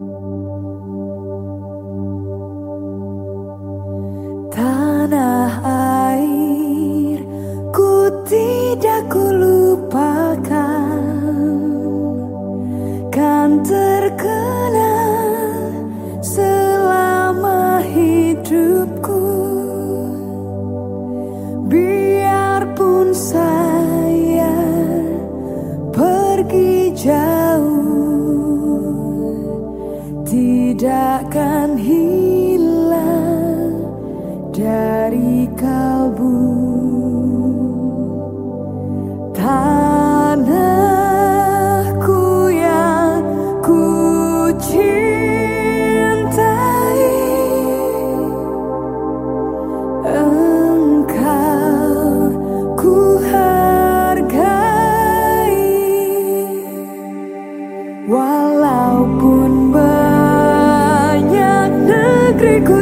Tanah air ku tidak ku lupakan. Kan terkenal selama hidupku. Biarpun saya pergi jauh Tidakkan hilang dari kalbu. Tanahku yang ku cintai engkau ku hargai. Walaupun negeri ku